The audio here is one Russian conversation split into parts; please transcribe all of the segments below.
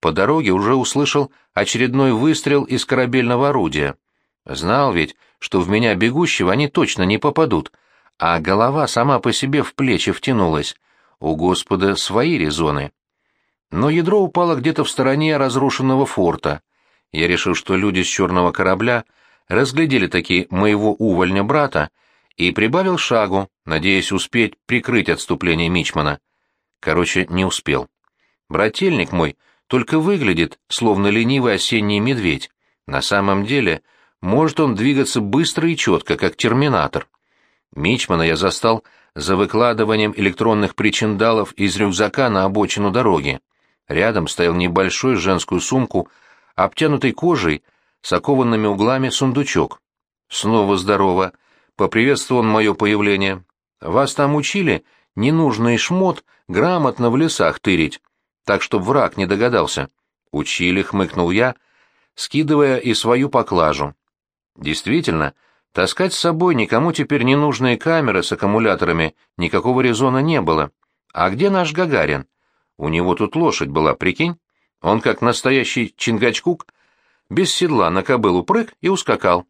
по дороге уже услышал очередной выстрел из корабельного орудия. Знал ведь, что в меня бегущего они точно не попадут, а голова сама по себе в плечи втянулась. У Господа свои резоны. Но ядро упало где-то в стороне разрушенного форта. Я решил, что люди с черного корабля разглядели таки моего увольня брата и прибавил шагу, надеясь успеть прикрыть отступление Мичмана. Короче, не успел. Брательник мой только выглядит, словно ленивый осенний медведь. На самом деле, может он двигаться быстро и четко, как терминатор. Мичмана я застал за выкладыванием электронных причиндалов из рюкзака на обочину дороги. Рядом стоял небольшой женскую сумку, обтянутый кожей, с окованными углами сундучок. «Снова здорово!» — поприветствовал он мое появление. «Вас там учили ненужный шмот грамотно в лесах тырить, так чтоб враг не догадался». «Учили», — хмыкнул я, скидывая и свою поклажу. Действительно, таскать с собой никому теперь не нужные камеры с аккумуляторами никакого резона не было. А где наш Гагарин? У него тут лошадь была, прикинь? Он, как настоящий Чингачкук, без седла на кобылу прыг и ускакал.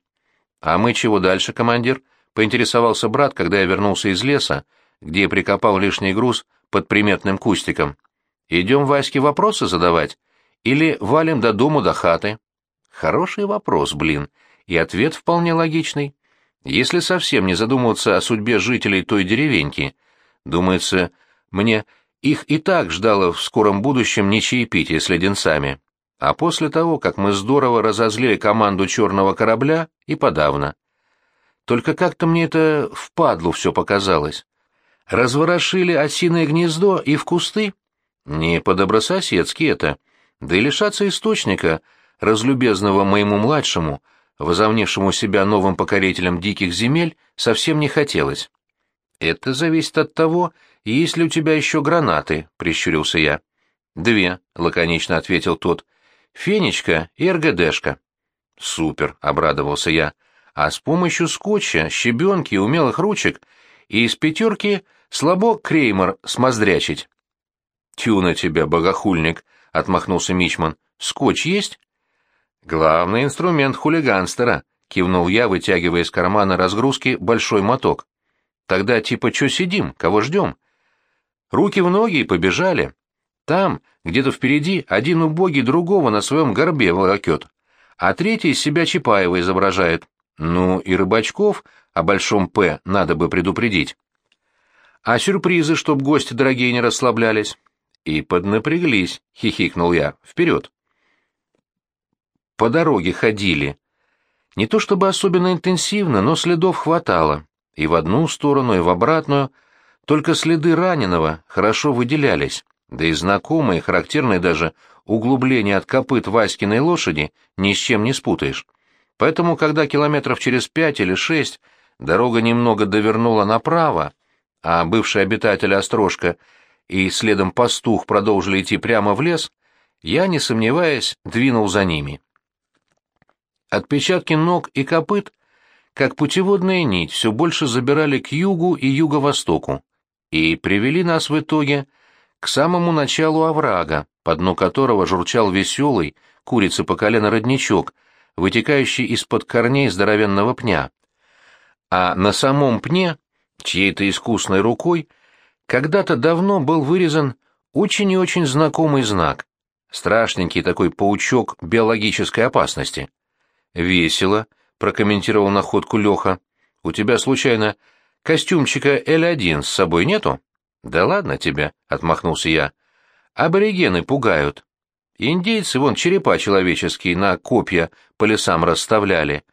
«А мы чего дальше, командир?» — поинтересовался брат, когда я вернулся из леса, где прикопал лишний груз под приметным кустиком. «Идем Ваське вопросы задавать? Или валим до дому, до хаты?» Хороший вопрос, блин, и ответ вполне логичный. Если совсем не задумываться о судьбе жителей той деревеньки, думается, мне их и так ждало в скором будущем не чаепитие с леденцами. А после того, как мы здорово разозлили команду черного корабля, и подавно. Только как-то мне это впадлу все показалось. Разворошили осиное гнездо и в кусты? Не по-добрососедски это. Да и лишаться источника, разлюбезного моему младшему, возомнившему себя новым покорителем диких земель, совсем не хотелось. Это зависит от того, есть ли у тебя еще гранаты, — прищурился я. Две, — лаконично ответил тот. Фенечка и РГДшка. Супер, — обрадовался я. А с помощью скотча, щебенки и умелых ручек из пятерки слабо Креймер смоздрячить. Тю на тебя, богохульник, — отмахнулся Мичман. Скотч есть? Главный инструмент хулиганстера, — кивнул я, вытягивая из кармана разгрузки большой моток. Тогда типа чё сидим, кого ждем? Руки в ноги и побежали. Там, где-то впереди, один убогий другого на своем горбе волокет, а третий из себя Чапаева изображает. Ну и рыбачков о большом «П» надо бы предупредить. А сюрпризы, чтоб гости дорогие не расслаблялись. И поднапряглись, хихикнул я. Вперед. По дороге ходили. Не то чтобы особенно интенсивно, но следов хватало. И в одну сторону, и в обратную — только следы раненого хорошо выделялись, да и знакомые, характерные даже углубления от копыт Васькиной лошади ни с чем не спутаешь. Поэтому, когда километров через пять или шесть дорога немного довернула направо, а бывший обитатель Острожка и следом пастух продолжили идти прямо в лес, я, не сомневаясь, двинул за ними. Отпечатки ног и копыт, как путеводная нить, все больше забирали к югу и юго-востоку и привели нас в итоге к самому началу оврага, по дну которого журчал веселый, курица по колено родничок, вытекающий из-под корней здоровенного пня. А на самом пне, чьей-то искусной рукой, когда-то давно был вырезан очень и очень знакомый знак, страшненький такой паучок биологической опасности. «Весело», — прокомментировал находку Леха. «У тебя, случайно, Костюмчика Л-1 с собой нету? Да ладно тебе, отмахнулся я. Аборигены пугают. Индейцы вон черепа человеческие на копья по лесам расставляли,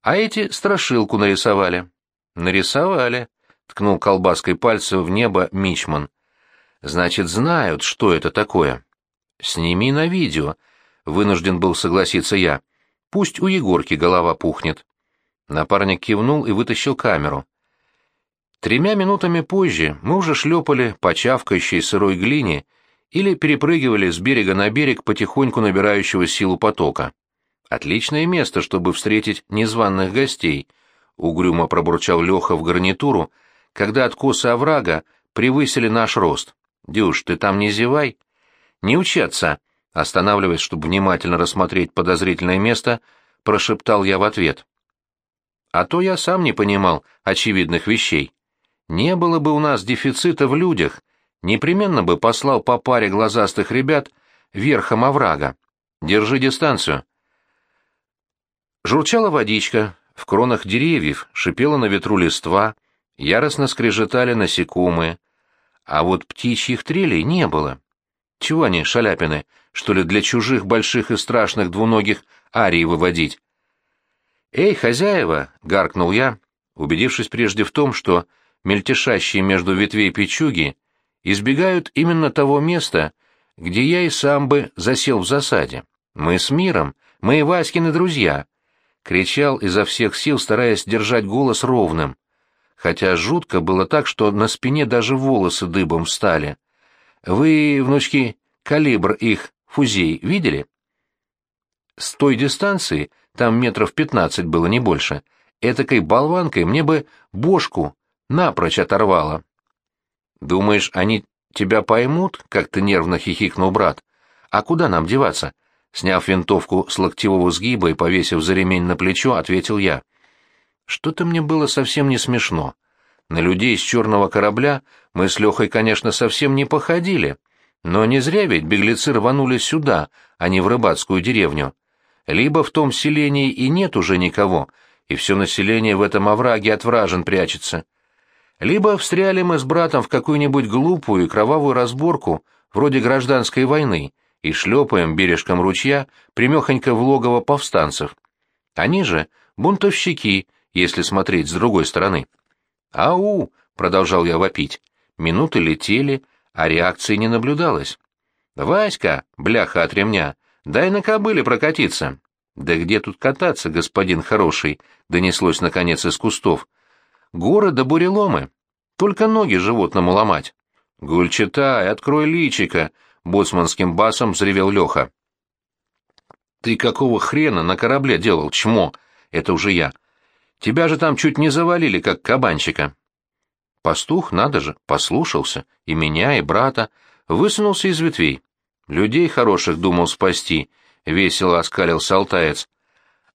а эти страшилку нарисовали. Нарисовали, ткнул колбаской пальцем в небо Мичман. Значит, знают, что это такое. Сними на видео, вынужден был согласиться я. Пусть у Егорки голова пухнет. Напарник кивнул и вытащил камеру. Тремя минутами позже мы уже шлепали по чавкающей сырой глине или перепрыгивали с берега на берег потихоньку набирающего силу потока. Отличное место, чтобы встретить незваных гостей, угрюмо пробурчал Леха в гарнитуру, когда откосы оврага превысили наш рост. Дюш, ты там не зевай. Не учаться. Останавливаясь, чтобы внимательно рассмотреть подозрительное место, прошептал я в ответ. А то я сам не понимал очевидных вещей. Не было бы у нас дефицита в людях, непременно бы послал по паре глазастых ребят верхом оврага. Держи дистанцию. Журчала водичка, в кронах деревьев шипела на ветру листва, яростно скрежетали насекомые, а вот птичьих трелей не было. Чего они, шаляпины, что ли, для чужих больших и страшных двуногих арий выводить? «Эй, хозяева!» — гаркнул я, убедившись прежде в том, что мельтешащие между ветвей печуги избегают именно того места, где я и сам бы засел в засаде. Мы с миром, мы и Васькины друзья. Кричал изо всех сил, стараясь держать голос ровным. Хотя жутко было так, что на спине даже волосы дыбом встали. Вы, внучки, калибр их фузей видели? С той дистанции, там метров пятнадцать было, не больше, этакой болванкой мне бы бошку напрочь оторвало. Думаешь, они тебя поймут? Как-то нервно хихикнул брат. А куда нам деваться? Сняв винтовку с локтевого сгиба и повесив за ремень на плечо, ответил я. Что-то мне было совсем не смешно. На людей с черного корабля мы с Лехой, конечно, совсем не походили, но не зря ведь беглецы рванули сюда, а не в рыбацкую деревню. Либо в том селении и нет уже никого, и все население в этом овраге от вражен прячется. Либо встряли мы с братом в какую-нибудь глупую и кровавую разборку, вроде гражданской войны, и шлепаем бережком ручья примехонько в логово повстанцев. Они же бунтовщики, если смотреть с другой стороны. «Ау!» — продолжал я вопить. Минуты летели, а реакции не наблюдалось. «Васька, бляха от ремня, дай на кобыле прокатиться». «Да где тут кататься, господин хороший?» — донеслось наконец из кустов. «Горы да буреломы. Только ноги животному ломать». «Гульчатай, открой личика!» — боцманским басом взревел Леха. «Ты какого хрена на корабле делал, чмо?» «Это уже я. Тебя же там чуть не завалили, как кабанчика». Пастух, надо же, послушался, и меня, и брата, высунулся из ветвей. Людей хороших думал спасти, — весело оскалился алтаец.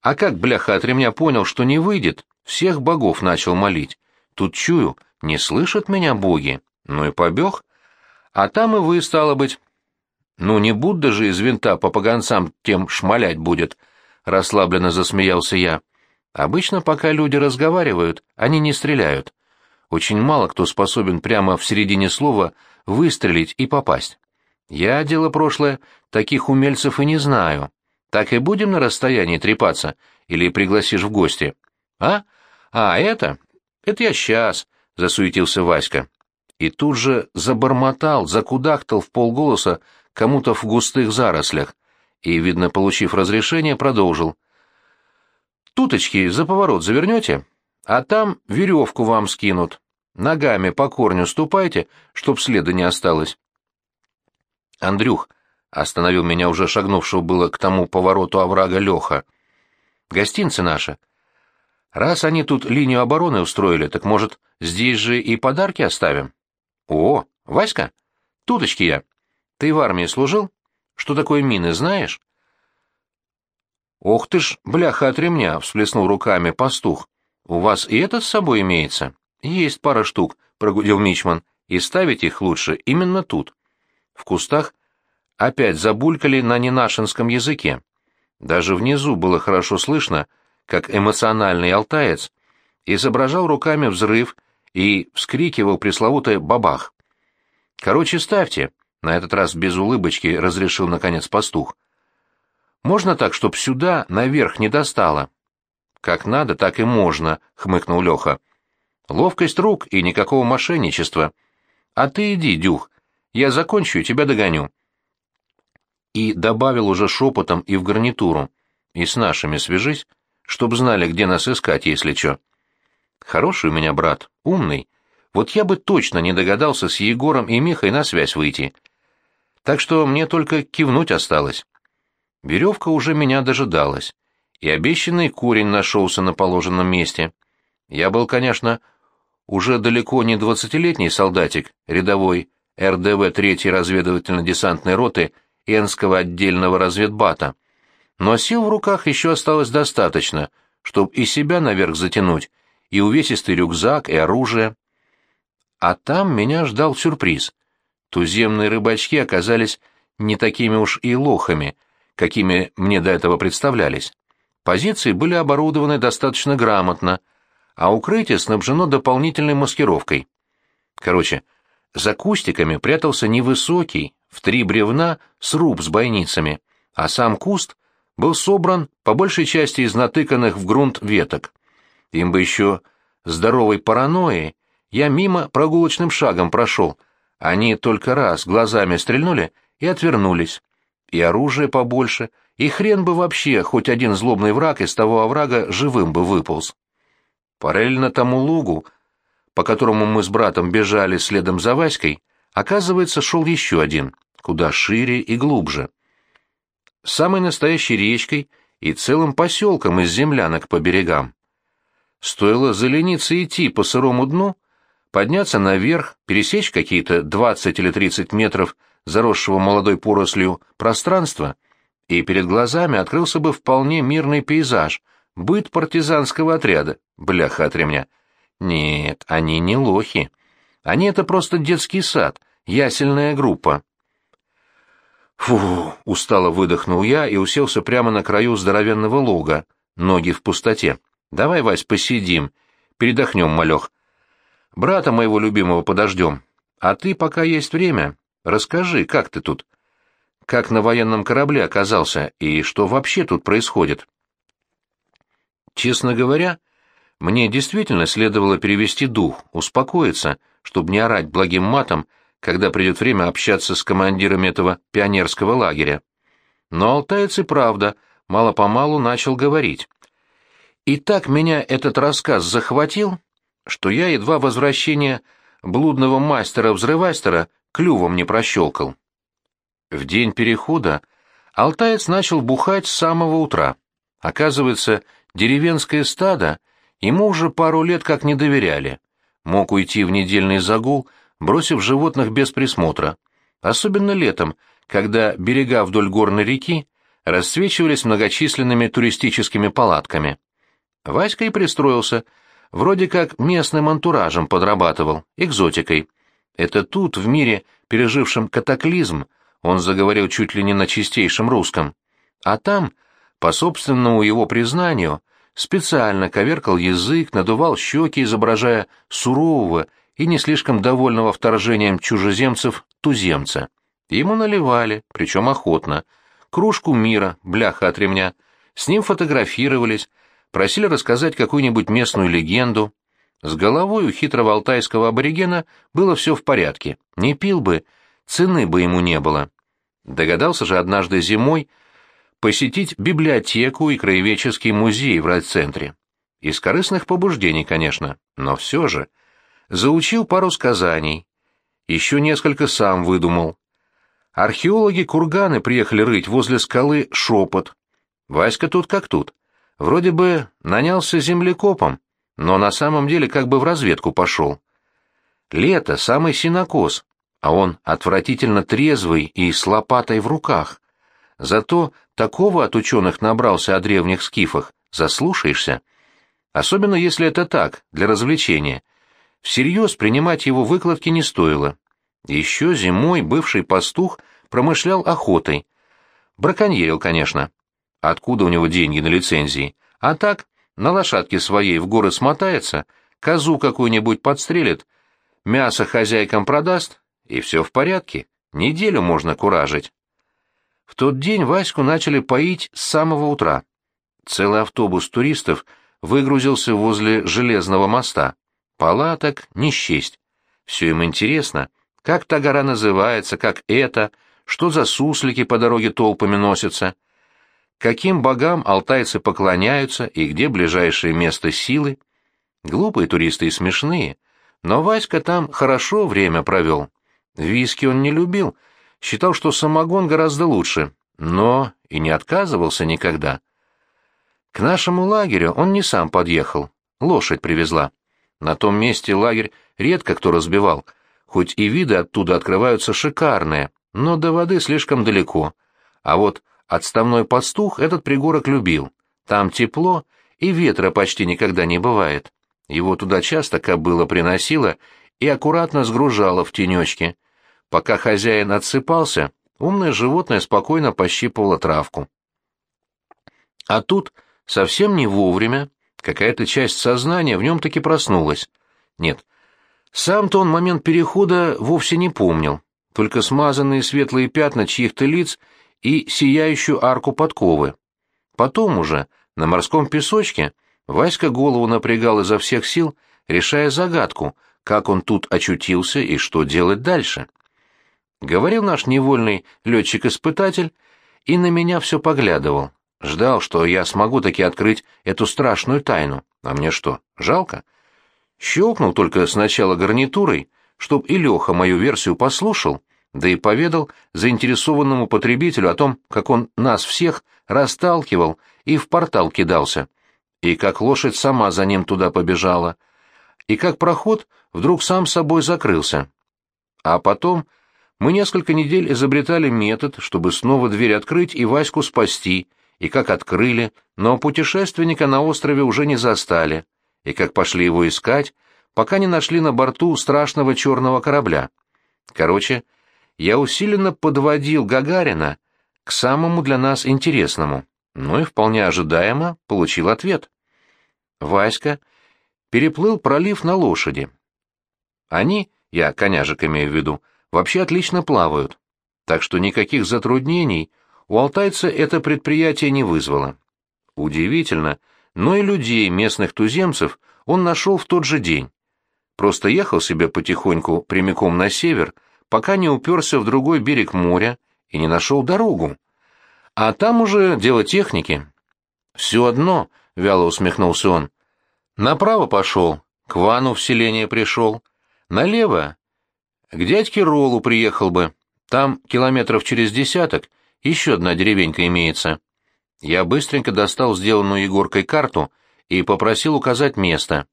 А как, бляха, от ремня понял, что не выйдет, всех богов начал молить. Тут чую, не слышат меня боги. Ну и побег. А там и вы, стало быть. Ну не Будда же из винта по поганцам тем шмалять будет, — расслабленно засмеялся я. Обычно, пока люди разговаривают, они не стреляют. Очень мало кто способен прямо в середине слова выстрелить и попасть. Я, дело прошлое, таких умельцев и не знаю. Так и будем на расстоянии трепаться? Или пригласишь в гости? А? А, это? Это я сейчас, — засуетился Васька. И тут же забормотал, закудахтал в полголоса кому-то в густых зарослях. И, видно, получив разрешение, продолжил. Туточки за поворот завернете? а там веревку вам скинут. Ногами по корню ступайте, чтоб следа не осталось. Андрюх, остановил меня уже шагнувшего было к тому повороту оврага Леха. Гостинцы наши. Раз они тут линию обороны устроили, так, может, здесь же и подарки оставим? О, Васька, туточки я. Ты в армии служил? Что такое мины, знаешь? Ох ты ж, бляха от ремня, всплеснул руками пастух. «У вас и это с собой имеется?» «Есть пара штук», — прогудел Мичман. «И ставить их лучше именно тут». В кустах опять забулькали на ненашинском языке. Даже внизу было хорошо слышно, как эмоциональный алтаец изображал руками взрыв и вскрикивал пресловутый «бабах». «Короче, ставьте», — на этот раз без улыбочки разрешил наконец пастух. «Можно так, чтоб сюда, наверх, не достало?» «Как надо, так и можно», — хмыкнул Леха. «Ловкость рук и никакого мошенничества. А ты иди, Дюх, я закончу и тебя догоню». И добавил уже шепотом и в гарнитуру. «И с нашими свяжись, чтоб знали, где нас искать, если чё». «Хороший у меня брат, умный. Вот я бы точно не догадался с Егором и Михой на связь выйти. Так что мне только кивнуть осталось». Веревка уже меня дожидалась и обещанный курень нашелся на положенном месте. Я был, конечно, уже далеко не двадцатилетний солдатик, рядовой РДВ третьей разведывательно-десантной роты Энского отдельного разведбата. Но сил в руках еще осталось достаточно, чтобы и себя наверх затянуть, и увесистый рюкзак, и оружие. А там меня ждал сюрприз. Туземные рыбачки оказались не такими уж и лохами, какими мне до этого представлялись. Позиции были оборудованы достаточно грамотно, а укрытие снабжено дополнительной маскировкой. Короче, за кустиками прятался невысокий, в три бревна, сруб с бойницами, а сам куст был собран по большей части из натыканных в грунт веток. Им бы еще здоровой паранойей я мимо прогулочным шагом прошел. Они только раз глазами стрельнули и отвернулись. И оружие побольше, и хрен бы вообще хоть один злобный враг из того оврага живым бы выполз. Параллельно тому лугу, по которому мы с братом бежали следом за Васькой, оказывается, шел еще один, куда шире и глубже. Самой настоящей речкой и целым поселком из землянок по берегам. Стоило залениться идти по сырому дну, подняться наверх, пересечь какие-то 20 или 30 метров заросшего молодой порослью пространства, и перед глазами открылся бы вполне мирный пейзаж, быт партизанского отряда, бляха от ремня. Нет, они не лохи. Они — это просто детский сад, ясельная группа. Фу, устало выдохнул я и уселся прямо на краю здоровенного луга, ноги в пустоте. Давай, Вась, посидим, передохнем, малех. Брата моего любимого подождем. А ты, пока есть время, расскажи, как ты тут? Как на военном корабле оказался и что вообще тут происходит? Честно говоря, мне действительно следовало перевести дух, успокоиться, чтобы не орать благим матом, когда придет время общаться с командирами этого пионерского лагеря. Но алтаец и правда мало-помалу начал говорить. И так меня этот рассказ захватил, что я едва возвращение блудного мастера-взрывастера клювом не прощелкал. В день перехода алтаец начал бухать с самого утра. Оказывается, деревенское стадо ему уже пару лет как не доверяли. Мог уйти в недельный загул, бросив животных без присмотра. Особенно летом, когда берега вдоль горной реки расцвечивались многочисленными туристическими палатками. Васька и пристроился, вроде как местным антуражем подрабатывал, экзотикой. Это тут, в мире, пережившем катаклизм, он заговорил чуть ли не на чистейшем русском. А там, по собственному его признанию, специально коверкал язык, надувал щеки, изображая сурового и не слишком довольного вторжением чужеземцев туземца. Ему наливали, причем охотно, кружку мира, бляха от ремня, с ним фотографировались, просили рассказать какую-нибудь местную легенду. С головой у хитрого алтайского аборигена было все в порядке, не пил бы, цены бы ему не было. Догадался же однажды зимой посетить библиотеку и краеведческий музей в райцентре. Из корыстных побуждений, конечно, но все же. Заучил пару сказаний. Еще несколько сам выдумал. Археологи курганы приехали рыть возле скалы Шепот. Васька тут как тут. Вроде бы нанялся землекопом, но на самом деле как бы в разведку пошел. Лето, самый синокос, а он отвратительно трезвый и с лопатой в руках. Зато такого от ученых набрался о древних скифах, заслушаешься. Особенно если это так, для развлечения. Всерьез принимать его выкладки не стоило. Еще зимой бывший пастух промышлял охотой. Браконьерил, конечно. Откуда у него деньги на лицензии? А так, на лошадке своей в горы смотается, козу какую-нибудь подстрелит, мясо хозяйкам продаст, и все в порядке. Неделю можно куражить. В тот день Ваську начали поить с самого утра. Целый автобус туристов выгрузился возле железного моста. Палаток не счесть. Все им интересно, как та гора называется, как это, что за суслики по дороге толпами носятся — каким богам алтайцы поклоняются и где ближайшее место силы. Глупые туристы и смешные, но Васька там хорошо время провел. Виски он не любил, считал, что самогон гораздо лучше, но и не отказывался никогда. К нашему лагерю он не сам подъехал, лошадь привезла. На том месте лагерь редко кто разбивал, хоть и виды оттуда открываются шикарные, но до воды слишком далеко. А вот отставной пастух этот пригорок любил. Там тепло, и ветра почти никогда не бывает. Его туда часто кобыла приносила и аккуратно сгружала в тенечке. Пока хозяин отсыпался, умное животное спокойно пощипывало травку. А тут, совсем не вовремя, какая-то часть сознания в нем таки проснулась. Нет, сам-то он момент перехода вовсе не помнил, только смазанные светлые пятна чьих-то лиц и сияющую арку подковы. Потом уже, на морском песочке, Васька голову напрягал изо всех сил, решая загадку, как он тут очутился и что делать дальше. Говорил наш невольный летчик-испытатель и на меня все поглядывал. Ждал, что я смогу таки открыть эту страшную тайну. А мне что, жалко? Щелкнул только сначала гарнитурой, чтоб и Леха мою версию послушал, да и поведал заинтересованному потребителю о том, как он нас всех расталкивал и в портал кидался, и как лошадь сама за ним туда побежала, и как проход вдруг сам собой закрылся. А потом мы несколько недель изобретали метод, чтобы снова дверь открыть и Ваську спасти, и как открыли, но путешественника на острове уже не застали, и как пошли его искать, пока не нашли на борту страшного черного корабля. Короче, я усиленно подводил Гагарина к самому для нас интересному, ну и вполне ожидаемо получил ответ. Васька переплыл пролив на лошади. Они, я коняжек имею в виду, вообще отлично плавают, так что никаких затруднений у алтайца это предприятие не вызвало. Удивительно, но и людей, местных туземцев, он нашел в тот же день. Просто ехал себе потихоньку прямиком на север, пока не уперся в другой берег моря и не нашел дорогу. А там уже дело техники. «Все одно», — вяло усмехнулся он. «Направо пошел, к Вану в селение пришел. Налево, к дядьке Ролу приехал бы. Там километров через десяток еще одна деревенька имеется. Я быстренько достал сделанную Егоркой карту и попросил указать место.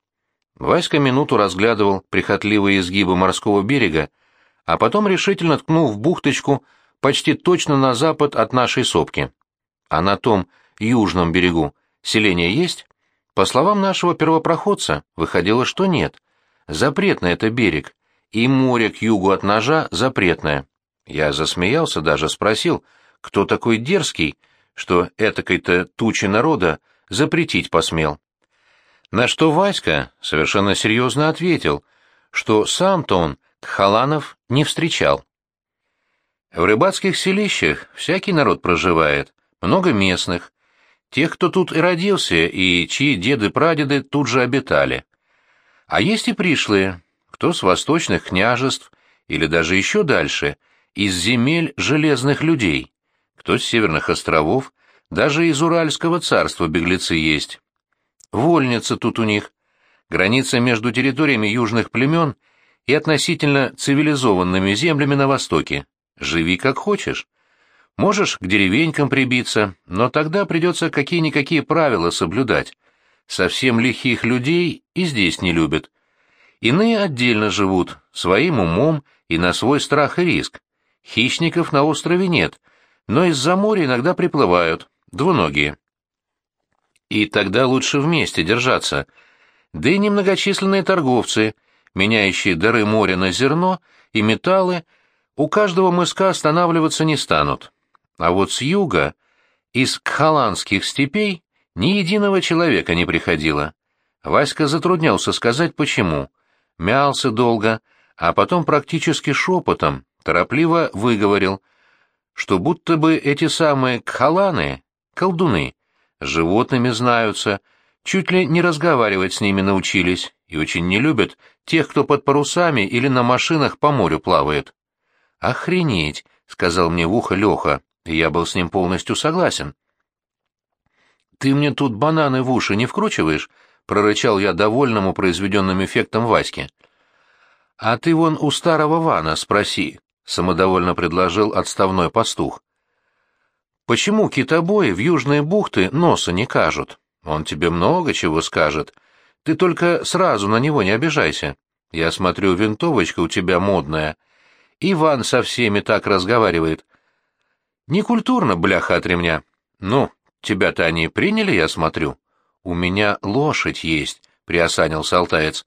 Васька минуту разглядывал прихотливые изгибы морского берега, а потом решительно ткнул в бухточку почти точно на запад от нашей сопки. А на том южном берегу селение есть? По словам нашего первопроходца, выходило, что нет. Запретный это берег, и море к югу от ножа запретное. Я засмеялся даже, спросил, кто такой дерзкий, что этакой-то тучи народа запретить посмел. На что Васька совершенно серьезно ответил, что сам-то он Кхаланов не встречал. В рыбацких селищах всякий народ проживает, много местных, тех, кто тут и родился, и чьи деды-прадеды тут же обитали. А есть и пришлые, кто с восточных княжеств, или даже еще дальше, из земель железных людей кто с северных островов, даже из Уральского царства беглецы есть. Вольница тут у них. Граница между территориями южных племен и относительно цивилизованными землями на востоке. Живи как хочешь. Можешь к деревенькам прибиться, но тогда придется какие-никакие правила соблюдать. Совсем лихих людей и здесь не любят. Иные отдельно живут, своим умом и на свой страх и риск. Хищников на острове нет — но из-за моря иногда приплывают, двуногие. И тогда лучше вместе держаться. Да и немногочисленные торговцы, меняющие дары моря на зерно и металлы, у каждого мыска останавливаться не станут. А вот с юга, из кхаланских степей, ни единого человека не приходило. Васька затруднялся сказать, почему. Мялся долго, а потом практически шепотом, торопливо выговорил — что будто бы эти самые кхаланы, колдуны, животными знаются, чуть ли не разговаривать с ними научились и очень не любят тех, кто под парусами или на машинах по морю плавает. «Охренеть!» — сказал мне в ухо Леха, и я был с ним полностью согласен. «Ты мне тут бананы в уши не вкручиваешь?» — прорычал я довольному произведенным эффектом Ваське. «А ты вон у старого Вана спроси, — самодовольно предложил отставной пастух. «Почему китобои в южные бухты носа не кажут? Он тебе много чего скажет. Ты только сразу на него не обижайся. Я смотрю, винтовочка у тебя модная. Иван со всеми так разговаривает. Некультурно, бляха от ремня. Ну, тебя-то они приняли, я смотрю. У меня лошадь есть, приосанился алтаец.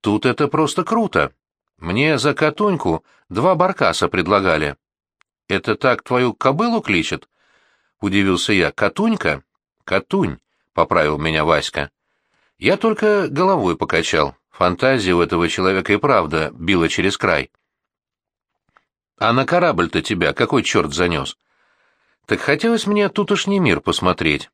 Тут это просто круто. Мне за котоньку два баркаса предлагали. Это так твою кобылу кличет? Удивился я. Катунька? Катунь, поправил меня Васька. Я только головой покачал. Фантазия у этого человека и правда била через край. А на корабль-то тебя какой черт занес? Так хотелось мне тутошний мир посмотреть.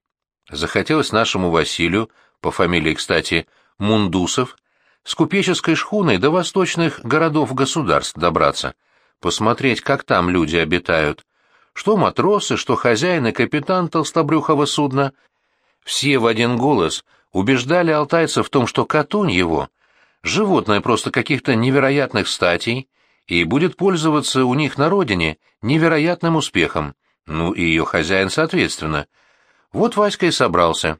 Захотелось нашему Василию, по фамилии, кстати, Мундусов, с купеческой шхуной до восточных городов-государств добраться, посмотреть, как там люди обитают. Что матросы, что хозяин и капитан толстобрюхого судна. Все в один голос убеждали алтайца в том, что Катунь его — животное просто каких-то невероятных статей и будет пользоваться у них на родине невероятным успехом. Ну и ее хозяин соответственно. Вот Васька и собрался.